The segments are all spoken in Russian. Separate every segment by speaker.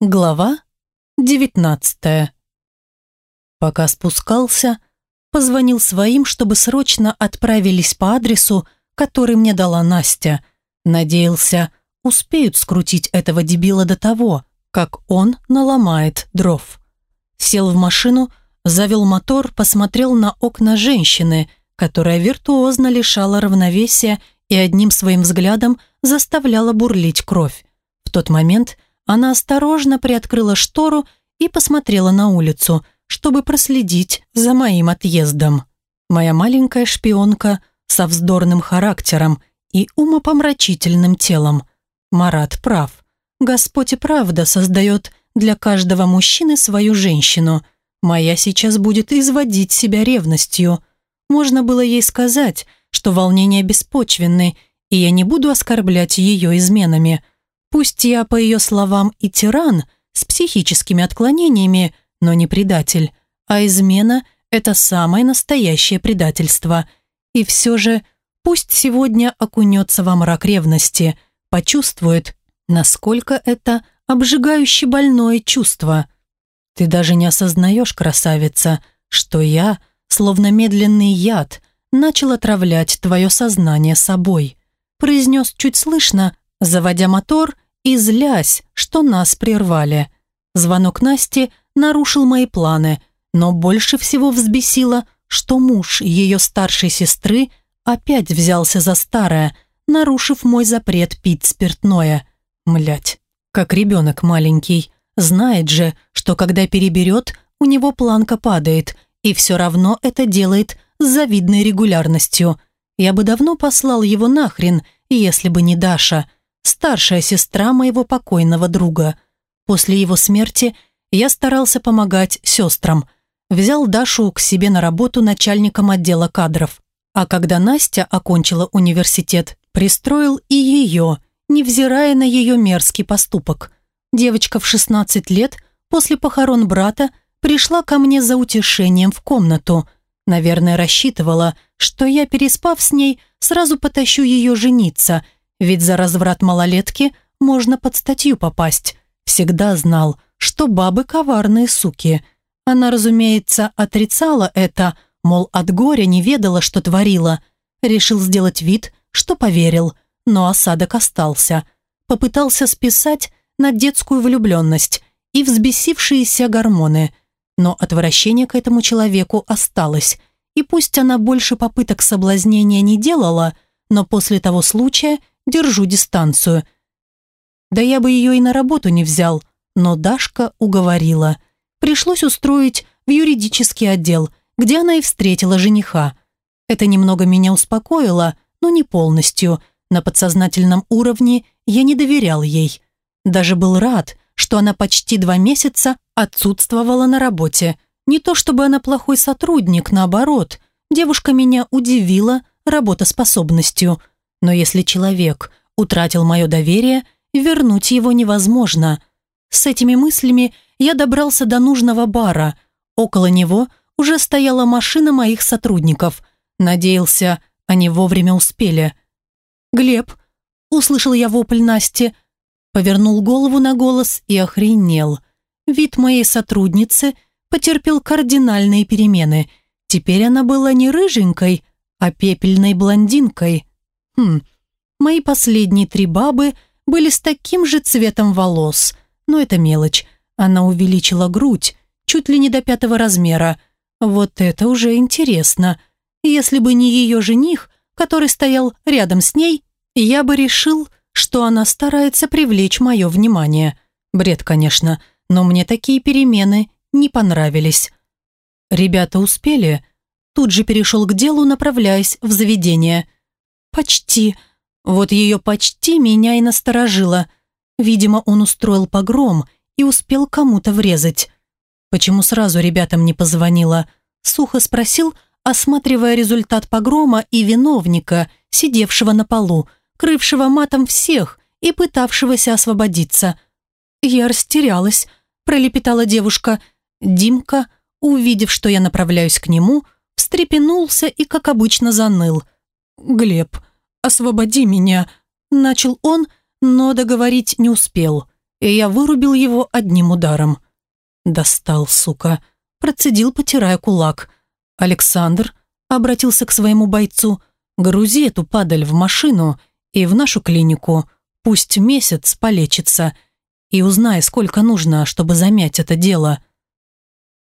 Speaker 1: Глава 19 Пока спускался, позвонил своим, чтобы срочно отправились по адресу, который мне дала Настя. Надеялся, успеют скрутить этого дебила до того, как он наломает дров. Сел в машину, завел мотор, посмотрел на окна женщины, которая виртуозно лишала равновесия и одним своим взглядом заставляла бурлить кровь. В тот момент – она осторожно приоткрыла штору и посмотрела на улицу, чтобы проследить за моим отъездом. Моя маленькая шпионка со вздорным характером и умопомрачительным телом. Марат прав. Господь и правда создает для каждого мужчины свою женщину. Моя сейчас будет изводить себя ревностью. Можно было ей сказать, что волнения беспочвенны, и я не буду оскорблять ее изменами – Пусть я, по ее словам, и тиран с психическими отклонениями, но не предатель, а измена – это самое настоящее предательство. И все же пусть сегодня окунется во мрак ревности, почувствует, насколько это обжигающе больное чувство. Ты даже не осознаешь, красавица, что я, словно медленный яд, начал отравлять твое сознание собой. Произнес чуть слышно, заводя мотор и злясь, что нас прервали. Звонок Насти нарушил мои планы, но больше всего взбесило, что муж ее старшей сестры опять взялся за старое, нарушив мой запрет пить спиртное. Млять, как ребенок маленький. Знает же, что когда переберет, у него планка падает, и все равно это делает с завидной регулярностью. Я бы давно послал его нахрен, если бы не Даша – старшая сестра моего покойного друга. После его смерти я старался помогать сестрам. Взял Дашу к себе на работу начальником отдела кадров. А когда Настя окончила университет, пристроил и ее, невзирая на ее мерзкий поступок. Девочка в 16 лет после похорон брата пришла ко мне за утешением в комнату. Наверное, рассчитывала, что я, переспав с ней, сразу потащу ее жениться – ведь за разврат малолетки можно под статью попасть. Всегда знал, что бабы коварные суки. Она, разумеется, отрицала это, мол, от горя не ведала, что творила. Решил сделать вид, что поверил, но осадок остался. Попытался списать на детскую влюбленность и взбесившиеся гормоны. Но отвращение к этому человеку осталось. И пусть она больше попыток соблазнения не делала, но после того случая держу дистанцию. Да я бы ее и на работу не взял, но Дашка уговорила. Пришлось устроить в юридический отдел, где она и встретила жениха. Это немного меня успокоило, но не полностью. На подсознательном уровне я не доверял ей. Даже был рад, что она почти два месяца отсутствовала на работе. Не то чтобы она плохой сотрудник, наоборот. Девушка меня удивила работоспособностью – но если человек утратил мое доверие, вернуть его невозможно. С этими мыслями я добрался до нужного бара. Около него уже стояла машина моих сотрудников. Надеялся, они вовремя успели. «Глеб», — услышал я вопль Насти, повернул голову на голос и охренел. Вид моей сотрудницы потерпел кардинальные перемены. Теперь она была не рыженькой, а пепельной блондинкой. Хм, мои последние три бабы были с таким же цветом волос, но это мелочь. Она увеличила грудь, чуть ли не до пятого размера. Вот это уже интересно. Если бы не ее жених, который стоял рядом с ней, я бы решил, что она старается привлечь мое внимание. Бред, конечно, но мне такие перемены не понравились. Ребята успели. Тут же перешел к делу, направляясь в заведение – «Почти». Вот ее «почти» меня и насторожило. Видимо, он устроил погром и успел кому-то врезать. Почему сразу ребятам не позвонила? Сухо спросил, осматривая результат погрома и виновника, сидевшего на полу, крывшего матом всех и пытавшегося освободиться. «Я растерялась», – пролепетала девушка. Димка, увидев, что я направляюсь к нему, встрепенулся и, как обычно, заныл – «Глеб, освободи меня!» Начал он, но договорить не успел. и я вырубил его одним ударом. Достал, сука. Процедил, потирая кулак. Александр обратился к своему бойцу. «Грузи эту падаль в машину и в нашу клинику. Пусть месяц полечится. И узнай, сколько нужно, чтобы замять это дело».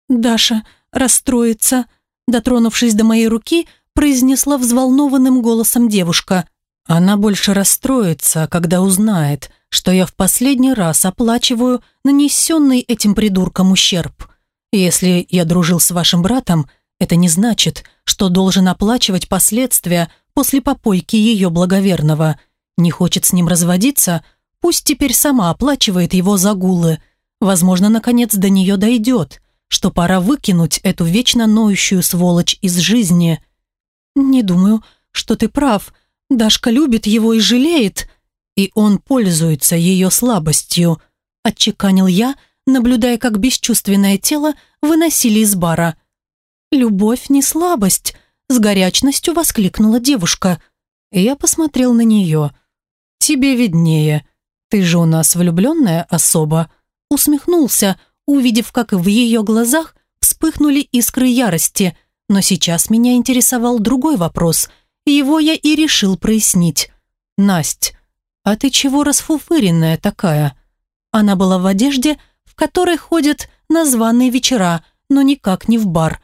Speaker 1: Даша расстроится, дотронувшись до моей руки, произнесла взволнованным голосом девушка. Она больше расстроится, когда узнает, что я в последний раз оплачиваю нанесенный этим придурком ущерб. Если я дружил с вашим братом, это не значит, что должен оплачивать последствия после попойки ее благоверного. Не хочет с ним разводиться, пусть теперь сама оплачивает его загулы. Возможно, наконец до нее дойдет, что пора выкинуть эту вечно ноющую сволочь из жизни. Не думаю, что ты прав. Дашка любит его и жалеет, и он пользуется ее слабостью, отчеканил я, наблюдая, как бесчувственное тело выносили из бара. «Любовь не слабость», — с горячностью воскликнула девушка. Я посмотрел на нее. «Тебе виднее. Ты же у нас влюбленная особа». Усмехнулся, увидев, как в ее глазах вспыхнули искры ярости. Но сейчас меня интересовал другой вопрос. Его я и решил прояснить. «Насть, а ты чего расфуфыренная такая?» Она была в одежде, в которой ходят на званые вечера, но никак не в бар.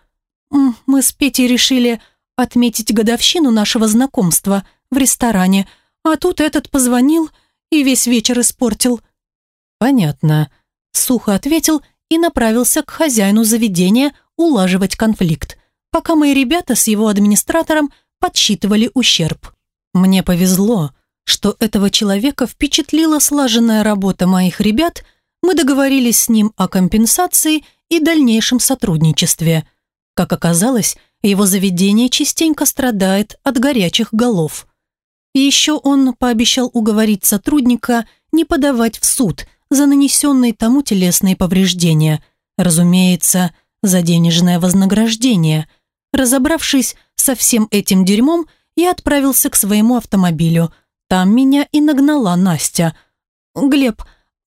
Speaker 1: «Мы с Петей решили отметить годовщину нашего знакомства в ресторане, а тут этот позвонил и весь вечер испортил». «Понятно», — сухо ответил и направился к хозяину заведения улаживать конфликт, пока мои ребята с его администратором подсчитывали ущерб. Мне повезло, что этого человека впечатлила слаженная работа моих ребят, мы договорились с ним о компенсации и дальнейшем сотрудничестве. Как оказалось, его заведение частенько страдает от горячих голов. И еще он пообещал уговорить сотрудника не подавать в суд – за нанесенные тому телесные повреждения. Разумеется, за денежное вознаграждение. Разобравшись со всем этим дерьмом, я отправился к своему автомобилю. Там меня и нагнала Настя. «Глеб,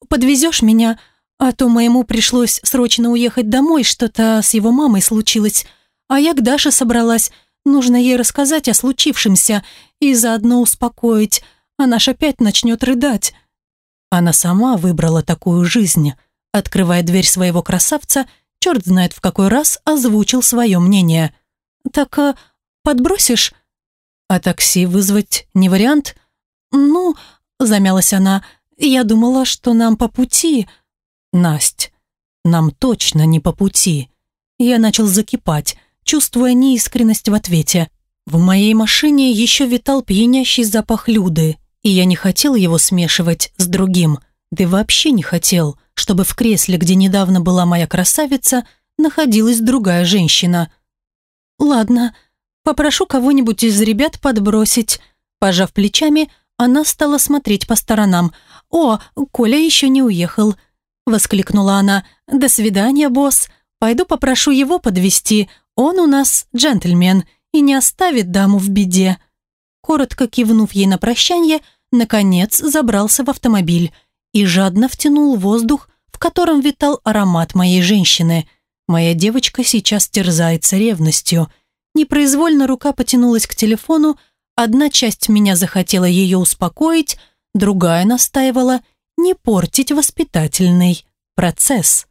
Speaker 1: подвезешь меня? А то моему пришлось срочно уехать домой, что-то с его мамой случилось. А я к Даше собралась. Нужно ей рассказать о случившемся и заодно успокоить. Она ж опять начнет рыдать». Она сама выбрала такую жизнь. Открывая дверь своего красавца, черт знает в какой раз озвучил свое мнение. «Так а, подбросишь?» «А такси вызвать не вариант?» «Ну...» – замялась она. «Я думала, что нам по пути...» «Насть, нам точно не по пути». Я начал закипать, чувствуя неискренность в ответе. В моей машине еще витал пьянящий запах Люды, и я не хотел его смешивать с другим, да вообще не хотел, чтобы в кресле, где недавно была моя красавица, находилась другая женщина. «Ладно, попрошу кого-нибудь из ребят подбросить». Пожав плечами, она стала смотреть по сторонам. «О, Коля еще не уехал», — воскликнула она. «До свидания, босс. Пойду попрошу его подвести. Он у нас джентльмен и не оставит даму в беде». Коротко кивнув ей на прощание, наконец забрался в автомобиль и жадно втянул воздух, в котором витал аромат моей женщины. Моя девочка сейчас терзается ревностью. Непроизвольно рука потянулась к телефону, одна часть меня захотела ее успокоить, другая настаивала не портить воспитательный процесс.